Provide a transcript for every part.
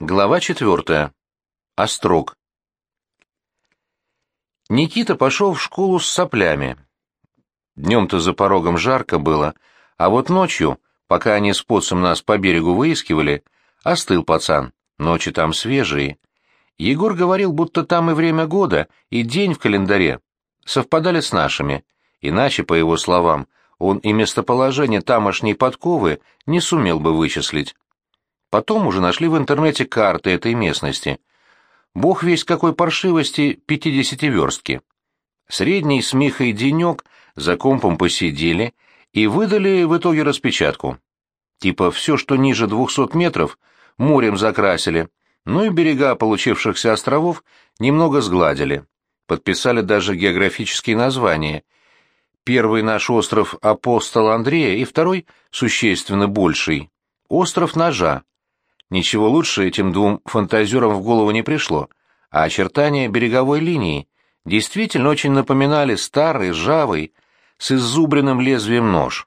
Глава четвертая. Острог. Никита пошел в школу с соплями. Днем-то за порогом жарко было, а вот ночью, пока они с поцем нас по берегу выискивали, остыл пацан, ночи там свежие. Егор говорил, будто там и время года, и день в календаре совпадали с нашими, иначе, по его словам, он и местоположение тамошней подковы не сумел бы вычислить. Потом уже нашли в интернете карты этой местности. Бог весь какой паршивости пятидесятиверстки. Средний с Михой денек за компом посидели и выдали в итоге распечатку. Типа все, что ниже двухсот метров, морем закрасили, ну и берега получившихся островов немного сгладили. Подписали даже географические названия. Первый наш остров Апостол Андрея и второй, существенно больший, остров Ножа. Ничего лучше этим двум фантазерам в голову не пришло, а очертания береговой линии действительно очень напоминали старый, ржавый, с иззубренным лезвием нож.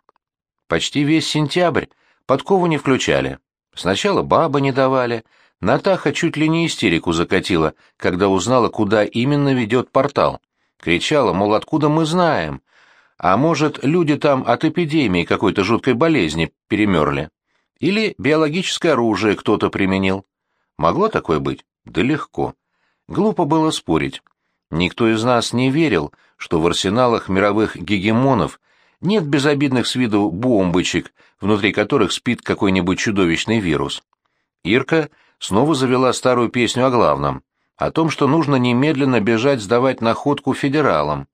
Почти весь сентябрь подкову не включали. Сначала бабы не давали, Натаха чуть ли не истерику закатила, когда узнала, куда именно ведет портал. Кричала, мол, откуда мы знаем? А может, люди там от эпидемии какой-то жуткой болезни перемерли? Или биологическое оружие кто-то применил. Могло такое быть? Да легко. Глупо было спорить. Никто из нас не верил, что в арсеналах мировых гегемонов нет безобидных с виду бомбочек, внутри которых спит какой-нибудь чудовищный вирус. Ирка снова завела старую песню о главном, о том, что нужно немедленно бежать сдавать находку федералам.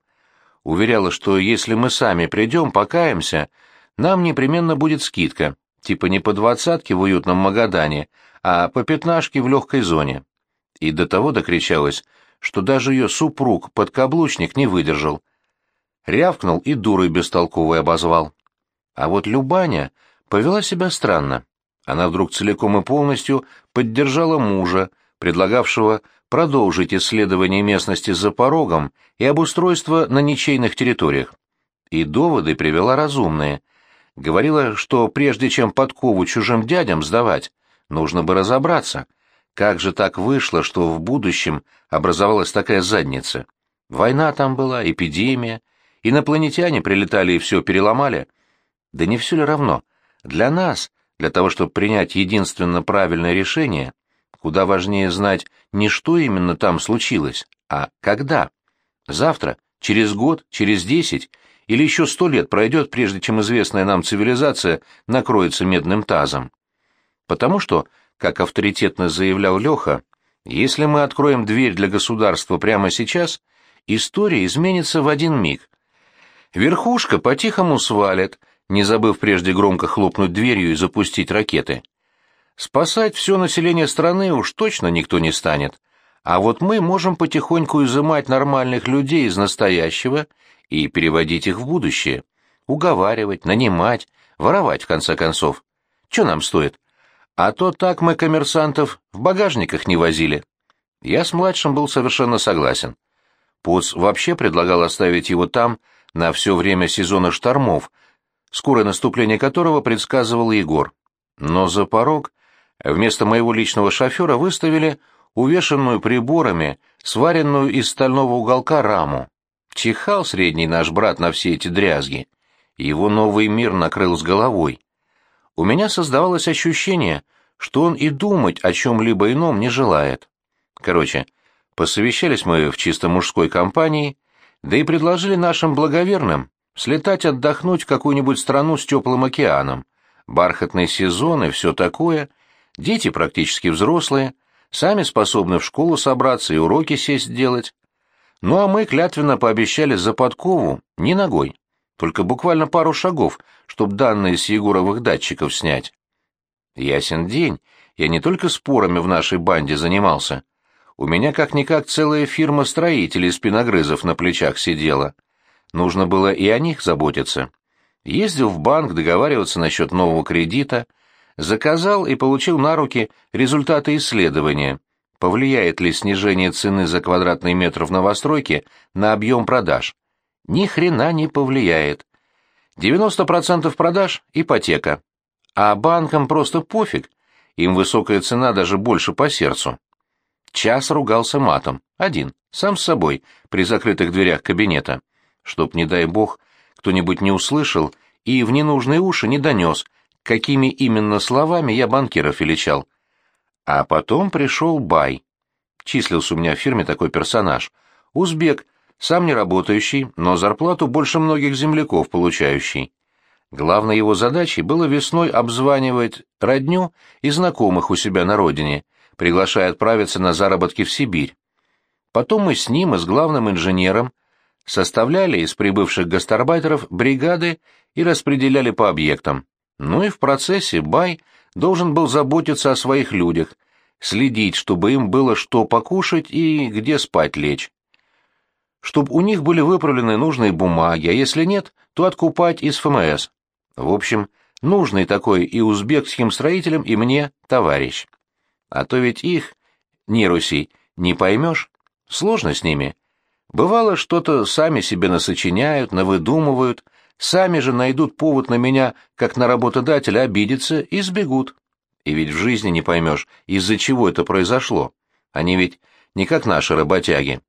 Уверяла, что если мы сами придем, покаемся, нам непременно будет скидка, типа не по двадцатке в уютном Магадане, а по пятнашке в легкой зоне. И до того докричалась, что даже ее супруг-подкаблучник не выдержал. Рявкнул и дурой бестолковой обозвал. А вот Любаня повела себя странно. Она вдруг целиком и полностью поддержала мужа, предлагавшего продолжить исследование местности за порогом и обустройство на ничейных территориях. И доводы привела разумные — Говорила, что прежде чем подкову чужим дядям сдавать, нужно бы разобраться, как же так вышло, что в будущем образовалась такая задница. Война там была, эпидемия, инопланетяне прилетали и все переломали. Да не все ли равно? Для нас, для того, чтобы принять единственно правильное решение, куда важнее знать не что именно там случилось, а когда. Завтра, через год, через десять или еще сто лет пройдет, прежде чем известная нам цивилизация накроется медным тазом. Потому что, как авторитетно заявлял Леха, если мы откроем дверь для государства прямо сейчас, история изменится в один миг. Верхушка по-тихому свалит, не забыв прежде громко хлопнуть дверью и запустить ракеты. Спасать все население страны уж точно никто не станет, а вот мы можем потихоньку изымать нормальных людей из настоящего и переводить их в будущее, уговаривать, нанимать, воровать, в конце концов. Что нам стоит? А то так мы коммерсантов в багажниках не возили. Я с младшим был совершенно согласен. Поц вообще предлагал оставить его там на все время сезона штормов, скорое наступление которого предсказывал Егор. Но за порог вместо моего личного шофера выставили увешанную приборами, сваренную из стального уголка раму. Чихал средний наш брат на все эти дрязги. Его новый мир накрыл с головой. У меня создавалось ощущение, что он и думать о чем-либо ином не желает. Короче, посовещались мы в чисто мужской компании, да и предложили нашим благоверным слетать отдохнуть в какую-нибудь страну с теплым океаном. Бархатный сезон и все такое, дети практически взрослые, сами способны в школу собраться и уроки сесть делать. Ну а мы клятвенно пообещали за подкову не ногой, только буквально пару шагов, чтобы данные с Егоровых датчиков снять. Ясен день, я не только спорами в нашей банде занимался. У меня как-никак целая фирма строителей спиногрызов на плечах сидела. Нужно было и о них заботиться. Ездил в банк договариваться насчет нового кредита, заказал и получил на руки результаты исследования, повлияет ли снижение цены за квадратный метр в новостройке на объем продаж. Ни хрена не повлияет. 90% продаж – ипотека. А банкам просто пофиг. им высокая цена даже больше по сердцу. Час ругался матом, один, сам с собой, при закрытых дверях кабинета, чтоб, не дай бог, кто-нибудь не услышал и в ненужные уши не донес, какими именно словами я банкиров величал. А потом пришел Бай. Числился у меня в фирме такой персонаж. Узбек, сам не работающий, но зарплату больше многих земляков получающий. Главной его задачей было весной обзванивать родню и знакомых у себя на родине, приглашая отправиться на заработки в Сибирь. Потом мы с ним и с главным инженером составляли из прибывших гастарбайтеров бригады и распределяли по объектам. Ну и в процессе Бай должен был заботиться о своих людях, следить, чтобы им было что покушать и где спать лечь. Чтоб у них были выправлены нужные бумаги, а если нет, то откупать из ФМС. В общем, нужный такой и узбекским строителям, и мне товарищ. А то ведь их, нерусей, не поймешь, сложно с ними. Бывало, что-то сами себе насочиняют, навыдумывают, сами же найдут повод на меня, как на работодателя, обидеться и сбегут. И ведь в жизни не поймешь, из-за чего это произошло. Они ведь не как наши работяги.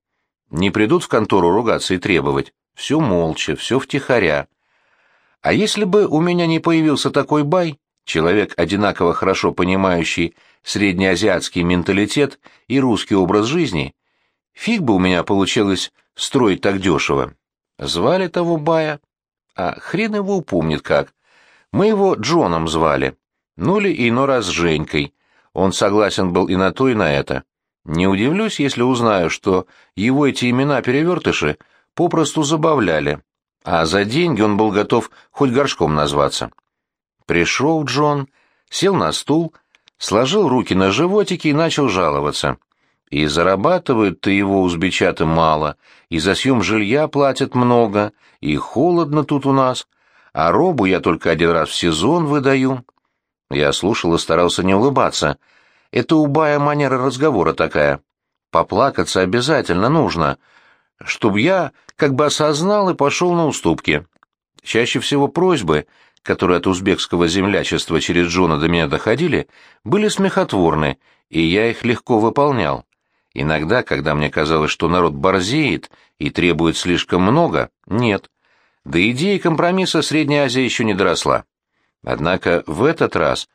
Не придут в контору ругаться и требовать. Все молча, все втихаря. А если бы у меня не появился такой бай, человек, одинаково хорошо понимающий среднеазиатский менталитет и русский образ жизни, фиг бы у меня получилось строить так дешево. Звали того бая, а хрен его упомнит как. Мы его Джоном звали, ну ли иной раз Женькой. Он согласен был и на то, и на это. Не удивлюсь, если узнаю, что его эти имена-перевертыши попросту забавляли, а за деньги он был готов хоть горшком назваться. Пришел Джон, сел на стул, сложил руки на животике и начал жаловаться. И зарабатывают-то его узбечаты мало, и за съем жилья платят много, и холодно тут у нас, а робу я только один раз в сезон выдаю. Я слушал и старался не улыбаться. Это у Бая манера разговора такая. Поплакаться обязательно нужно, чтобы я как бы осознал и пошел на уступки. Чаще всего просьбы, которые от узбекского землячества через Джона до меня доходили, были смехотворны, и я их легко выполнял. Иногда, когда мне казалось, что народ борзеет и требует слишком много, нет. До идеи компромисса Средняя Азия еще не доросла. Однако в этот раз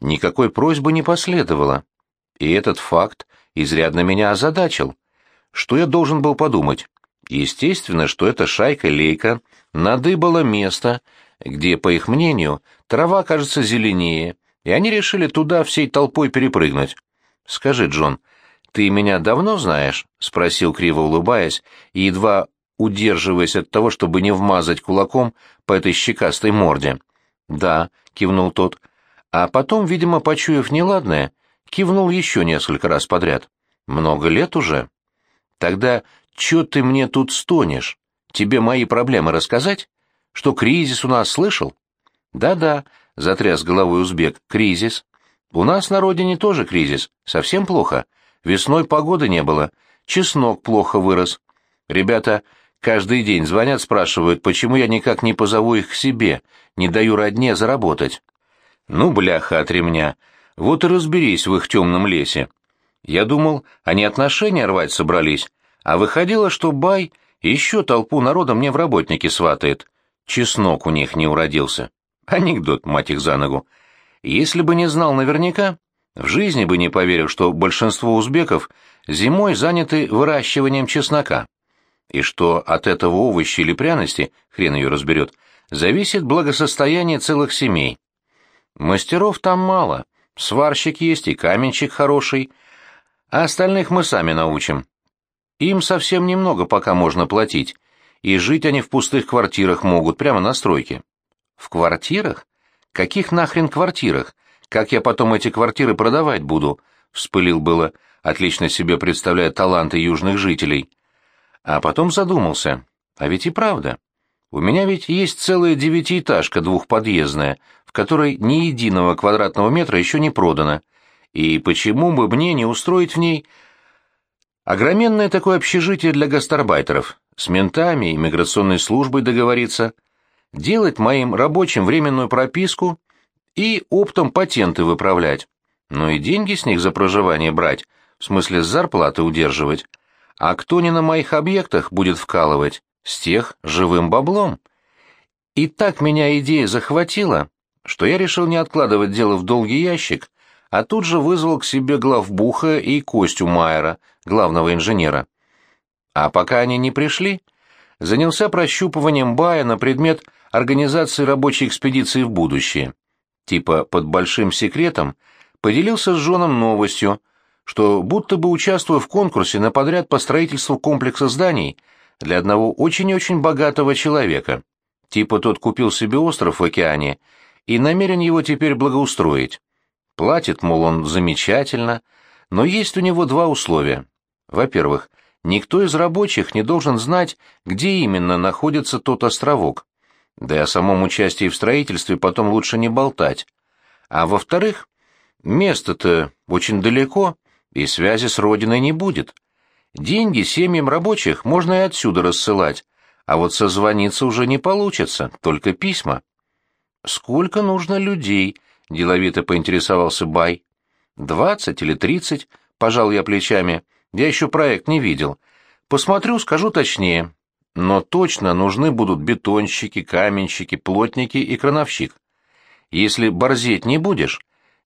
никакой просьбы не последовало, и этот факт изрядно меня озадачил. Что я должен был подумать? Естественно, что эта шайка-лейка надыбала место, где, по их мнению, трава кажется зеленее, и они решили туда всей толпой перепрыгнуть. «Скажи, Джон, ты меня давно знаешь?» — спросил, криво улыбаясь, и едва удерживаясь от того, чтобы не вмазать кулаком по этой щекастой морде. «Да», — кивнул тот, а потом, видимо, почуяв неладное, кивнул еще несколько раз подряд. «Много лет уже?» «Тогда чё ты мне тут стонешь? Тебе мои проблемы рассказать? Что кризис у нас слышал?» «Да-да», — затряс головой узбек, — «кризис. У нас на родине тоже кризис, совсем плохо. Весной погоды не было, чеснок плохо вырос. Ребята каждый день звонят, спрашивают, почему я никак не позову их к себе, не даю родне заработать. Ну, бляха от ремня, вот и разберись в их темном лесе. Я думал, они отношения рвать собрались, а выходило, что Бай еще толпу народа мне в работники сватает. Чеснок у них не уродился. Анекдот, мать их за ногу. Если бы не знал наверняка, в жизни бы не поверил, что большинство узбеков зимой заняты выращиванием чеснока, и что от этого овощи или пряности, хрен ее разберет, зависит благосостояние целых семей. Мастеров там мало, сварщик есть и каменщик хороший, а остальных мы сами научим. Им совсем немного пока можно платить, и жить они в пустых квартирах могут, прямо на стройке. В квартирах? Каких нахрен квартирах? Как я потом эти квартиры продавать буду? Вспылил было, отлично себе представляя таланты южных жителей. А потом задумался. А ведь и правда. У меня ведь есть целая девятиэтажка двухподъездная, в которой ни единого квадратного метра еще не продано. И почему бы мне не устроить в ней огроменное такое общежитие для гастарбайтеров, с ментами и миграционной службой договориться, делать моим рабочим временную прописку и оптом патенты выправлять. но и деньги с них за проживание брать, в смысле с зарплаты удерживать. А кто не на моих объектах будет вкалывать, с тех живым баблом. И так меня идея захватила, что я решил не откладывать дело в долгий ящик, а тут же вызвал к себе главбуха и Костю Майера, главного инженера. А пока они не пришли, занялся прощупыванием бая на предмет организации рабочей экспедиции в будущее. Типа под большим секретом поделился с Жоном новостью, что будто бы участвуя в конкурсе на подряд по строительству комплекса зданий для одного очень и очень богатого человека. Типа тот купил себе остров в океане и намерен его теперь благоустроить. Платит, мол, он замечательно, но есть у него два условия. Во-первых, никто из рабочих не должен знать, где именно находится тот островок. Да и о самом участии в строительстве потом лучше не болтать. А во-вторых, место-то очень далеко, и связи с родиной не будет. Деньги семьям рабочих можно и отсюда рассылать, а вот созвониться уже не получится, только письма. «Сколько нужно людей?» — деловито поинтересовался Бай. «Двадцать или тридцать?» — пожал я плечами. «Я еще проект не видел. Посмотрю, скажу точнее. Но точно нужны будут бетонщики, каменщики, плотники и крановщик. Если борзеть не будешь,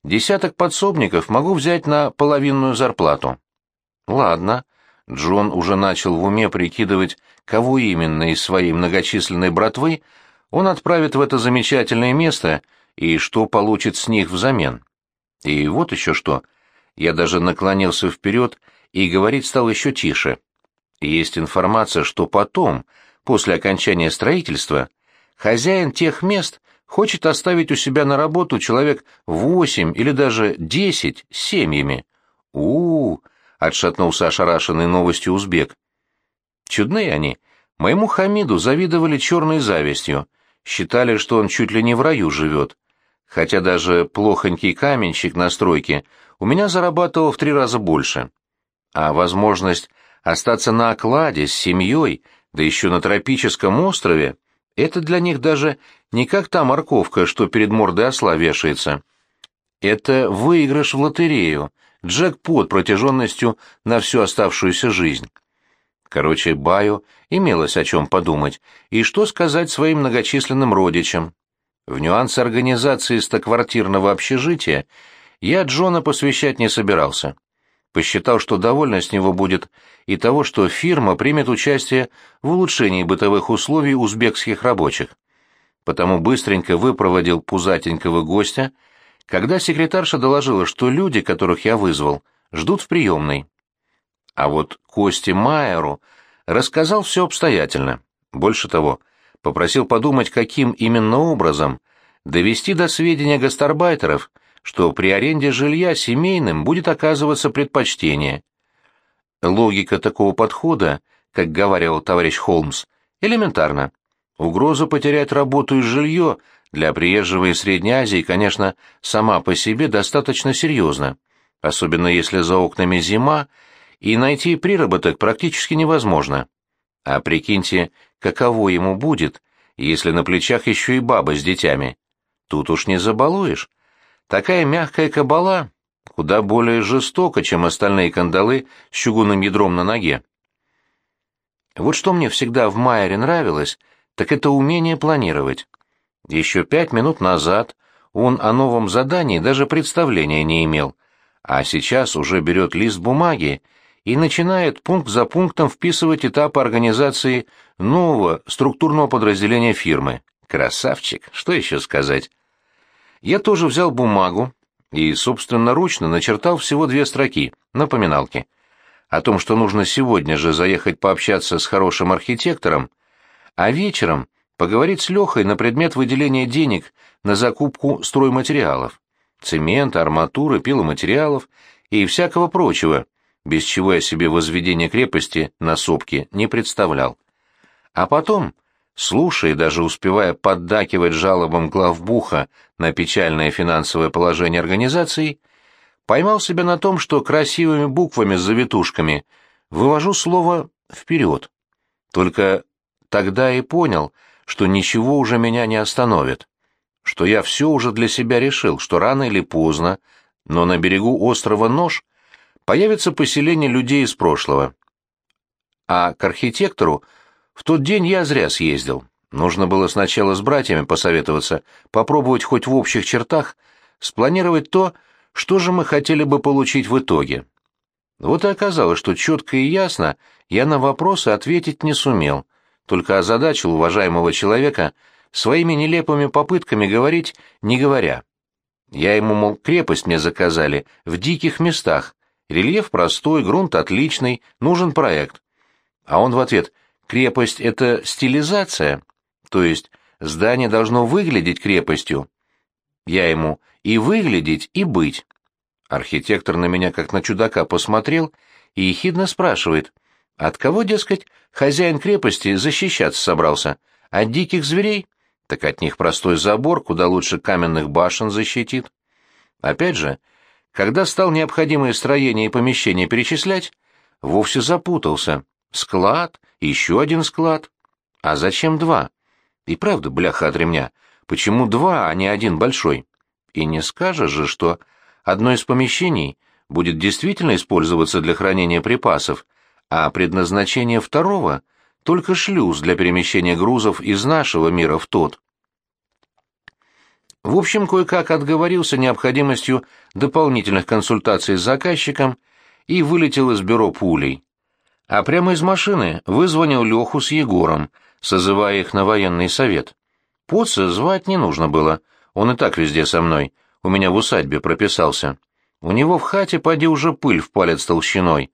десяток подсобников могу взять на половинную зарплату». «Ладно». Джон уже начал в уме прикидывать, кого именно из своей многочисленной братвы он отправит в это замечательное место и что получит с них взамен. И вот еще что. Я даже наклонился вперед и говорить стал еще тише. Есть информация, что потом, после окончания строительства, хозяин тех мест хочет оставить у себя на работу человек восемь или даже десять семьями. у, -у, -у отшатнулся ошарашенный новостью узбек. Чудные они. Моему Хамиду завидовали черной завистью, считали, что он чуть ли не в раю живет. Хотя даже плохонький каменщик на стройке у меня зарабатывал в три раза больше. А возможность остаться на окладе с семьей, да еще на тропическом острове, это для них даже не как та морковка, что перед мордой осла вешается. Это выигрыш в лотерею, джекпот протяженностью на всю оставшуюся жизнь. Короче, Баю имелось о чем подумать, и что сказать своим многочисленным родичам. В нюансы организации стоквартирного общежития я Джона посвящать не собирался. Посчитал, что довольно с него будет и того, что фирма примет участие в улучшении бытовых условий узбекских рабочих. Потому быстренько выпроводил пузатенького гостя, когда секретарша доложила, что люди, которых я вызвал, ждут в приемной. А вот Косте Майеру рассказал все обстоятельно. Больше того, попросил подумать, каким именно образом довести до сведения гастарбайтеров, что при аренде жилья семейным будет оказываться предпочтение. Логика такого подхода, как говорил товарищ Холмс, элементарна. Угроза потерять работу и жилье для приезжего из Средней Азии, конечно, сама по себе достаточно серьезна, особенно если за окнами зима и найти приработок практически невозможно. А прикиньте, каково ему будет, если на плечах еще и баба с детьми. Тут уж не забалуешь. Такая мягкая кабала куда более жестока, чем остальные кандалы с чугунным ядром на ноге. Вот что мне всегда в Майере нравилось, так это умение планировать. Еще пять минут назад он о новом задании даже представления не имел, а сейчас уже берет лист бумаги и начинает пункт за пунктом вписывать этапы организации нового структурного подразделения фирмы. Красавчик, что еще сказать? Я тоже взял бумагу и собственноручно начертал всего две строки, напоминалки. О том, что нужно сегодня же заехать пообщаться с хорошим архитектором, а вечером поговорить с Лехой на предмет выделения денег на закупку стройматериалов, цемента, арматуры, пиломатериалов и всякого прочего, без чего я себе возведение крепости на сопке не представлял. А потом, слушая и даже успевая поддакивать жалобам главбуха на печальное финансовое положение организации, поймал себя на том, что красивыми буквами с завитушками вывожу слово «вперед». Только тогда и понял, что ничего уже меня не остановит, что я все уже для себя решил, что рано или поздно но на берегу острова Нож появится поселение людей из прошлого. А к архитектору в тот день я зря съездил. Нужно было сначала с братьями посоветоваться, попробовать хоть в общих чертах спланировать то, что же мы хотели бы получить в итоге. Вот и оказалось, что четко и ясно я на вопросы ответить не сумел, только озадачил уважаемого человека своими нелепыми попытками говорить, не говоря. Я ему, мол, крепость мне заказали, в диких местах, рельеф простой, грунт отличный, нужен проект. А он в ответ, крепость — это стилизация, то есть здание должно выглядеть крепостью. Я ему и выглядеть, и быть. Архитектор на меня как на чудака посмотрел и ехидно спрашивает, от кого, дескать, хозяин крепости защищаться собрался? От диких зверей? Так от них простой забор, куда лучше каменных башен защитит. Опять же, когда стал необходимые строения и помещения перечислять, вовсе запутался. Склад, еще один склад. А зачем два? И правда, бляха от ремня, почему два, а не один большой? И не скажешь же, что одно из помещений будет действительно использоваться для хранения припасов, а предназначение второго — только шлюз для перемещения грузов из нашего мира в тот. В общем, кое-как отговорился необходимостью дополнительных консультаций с заказчиком и вылетел из бюро пулей. А прямо из машины вызвонил Леху с Егором, созывая их на военный совет. Поца звать не нужно было, он и так везде со мной, у меня в усадьбе прописался. У него в хате поди уже пыль в палец толщиной.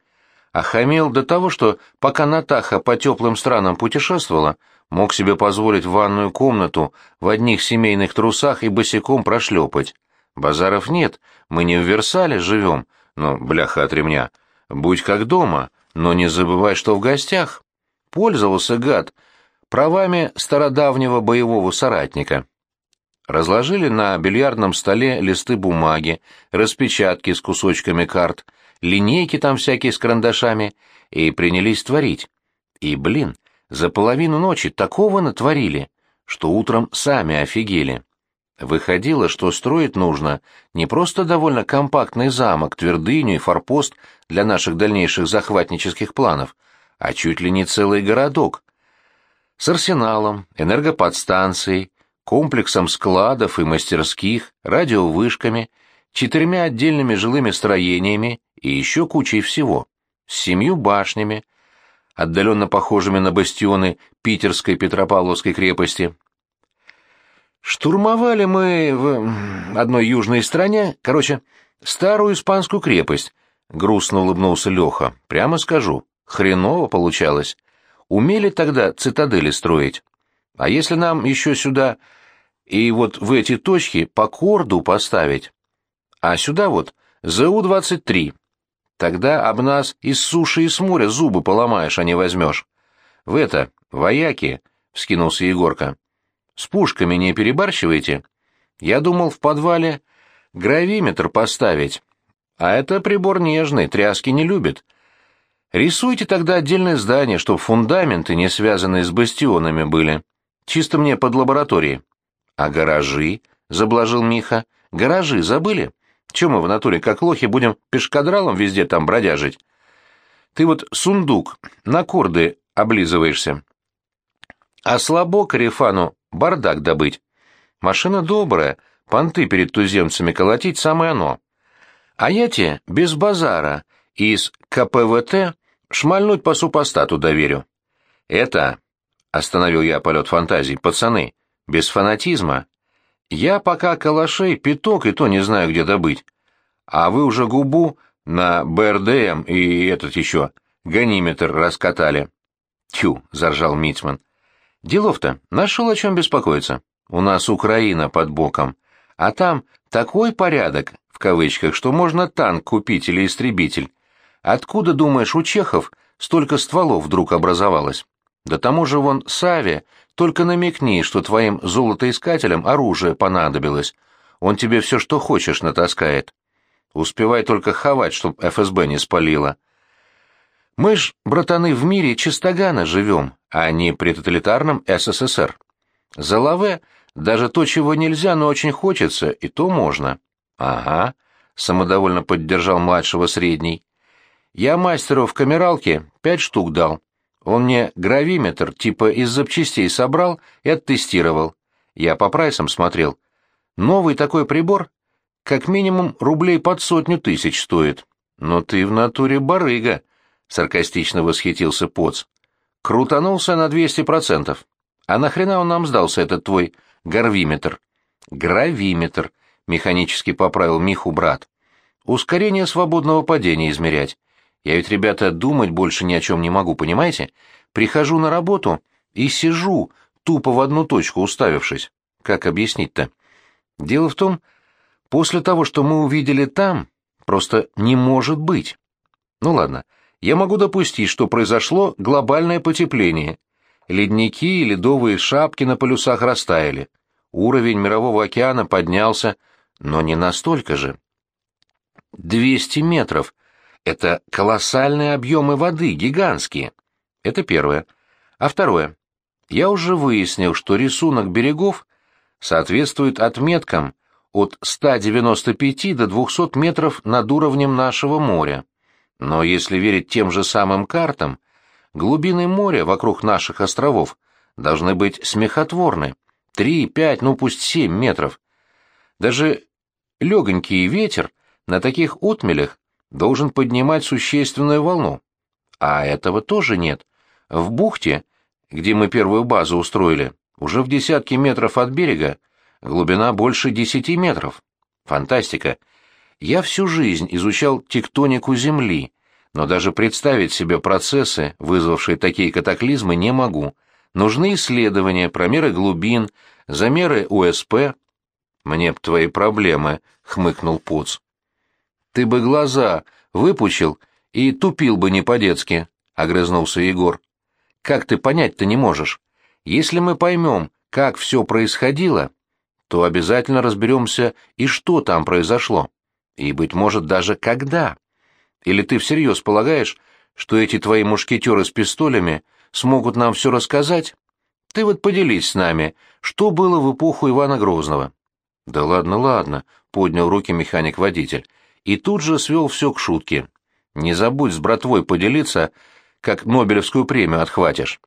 А хамел до того, что пока Натаха по теплым странам путешествовала, мог себе позволить ванную комнату в одних семейных трусах и босиком прошлепать. Базаров нет, мы не в Версале живем, но, бляха от ремня, будь как дома, но не забывай, что в гостях. Пользовался, гад, правами стародавнего боевого соратника. Разложили на бильярдном столе листы бумаги, распечатки с кусочками карт, линейки там всякие с карандашами, и принялись творить. И, блин, за половину ночи такого натворили, что утром сами офигели. Выходило, что строить нужно не просто довольно компактный замок, твердыню и форпост для наших дальнейших захватнических планов, а чуть ли не целый городок. С арсеналом, энергоподстанцией, комплексом складов и мастерских, радиовышками, четырьмя отдельными жилыми строениями и еще кучей всего, с семью башнями, отдаленно похожими на бастионы питерской Петропавловской крепости. Штурмовали мы в одной южной стране, короче, старую испанскую крепость, грустно улыбнулся Леха. Прямо скажу, хреново получалось. Умели тогда цитадели строить. А если нам еще сюда и вот в эти точки по корду поставить, а сюда вот ЗУ-23, тогда об нас из суши и с моря зубы поломаешь, а не возьмешь. В это, вояки, — вскинулся Егорка, — с пушками не перебарщивайте. Я думал в подвале гравиметр поставить, а это прибор нежный, тряски не любит. Рисуйте тогда отдельное здание, чтоб фундаменты, не связанные с бастионами, были. Чисто мне под лабораторией. А гаражи? — заблажил Миха. Гаражи забыли? Чем мы в натуре как лохи будем пешкадралом везде там бродяжить? Ты вот сундук на корды облизываешься. А слабо Карифану бардак добыть. Машина добрая, понты перед туземцами колотить самое оно. А я тебе без базара из КПВТ шмальнуть по супостату доверю. Это, — остановил я полет фантазий, — пацаны, без фанатизма. Я пока калашей пяток и то не знаю, где добыть. А вы уже губу на БРДМ и этот еще ганиметр раскатали. Тю, заржал Мицман. Делов-то, нашел о чем беспокоиться. У нас Украина под боком. А там такой порядок, в кавычках, что можно танк купить или истребитель. Откуда, думаешь, у чехов столько стволов вдруг образовалось? Да тому же вон Саве, только намекни, что твоим золотоискателям оружие понадобилось. Он тебе все, что хочешь, натаскает. Успевай только хавать, чтоб ФСБ не спалило. Мы ж, братаны, в мире чистогана живем, а не при тоталитарном СССР. За лаве даже то, чего нельзя, но очень хочется, и то можно. Ага, самодовольно поддержал младшего средний. Я мастеру в камералке пять штук дал. Он мне гравиметр типа из запчастей собрал и оттестировал. Я по прайсам смотрел. Новый такой прибор как минимум рублей под сотню тысяч стоит. Но ты в натуре барыга, — саркастично восхитился Поц. Крутанулся на двести процентов. А нахрена он нам сдался, этот твой гарвиметр? Гравиметр, — механически поправил Миху брат. Ускорение свободного падения измерять. Я ведь, ребята, думать больше ни о чем не могу, понимаете? Прихожу на работу и сижу, тупо в одну точку уставившись. Как объяснить-то? Дело в том, после того, что мы увидели там, просто не может быть. Ну ладно, я могу допустить, что произошло глобальное потепление. Ледники и ледовые шапки на полюсах растаяли. Уровень мирового океана поднялся, но не настолько же. 200 метров — это колоссальные объемы воды, гигантские. Это первое. А второе. Я уже выяснил, что рисунок берегов соответствует отметкам от 195 до 200 метров над уровнем нашего моря. Но если верить тем же самым картам, глубины моря вокруг наших островов должны быть смехотворны. 3, 5, ну пусть 7 метров. Даже легонький ветер на таких отмелях должен поднимать существенную волну. А этого тоже нет. В бухте, где мы первую базу устроили, уже в десятки метров от берега, глубина больше десяти метров. Фантастика. Я всю жизнь изучал тектонику Земли, но даже представить себе процессы, вызвавшие такие катаклизмы, не могу. Нужны исследования, промеры глубин, замеры УСП. Мне б твои проблемы, — хмыкнул Пуц. Ты бы глаза выпучил и тупил бы не по-детски, — огрызнулся Егор. Как ты понять-то не можешь? Если мы поймем, как все происходило, то обязательно разберемся и что там произошло, и, быть может, даже когда. Или ты всерьез полагаешь, что эти твои мушкетеры с пистолями смогут нам все рассказать? Ты вот поделись с нами, что было в эпоху Ивана Грозного. Да ладно, ладно, поднял руки механик-водитель, и тут же свел все к шутке. Не забудь с братвой поделиться, как Нобелевскую премию отхватишь.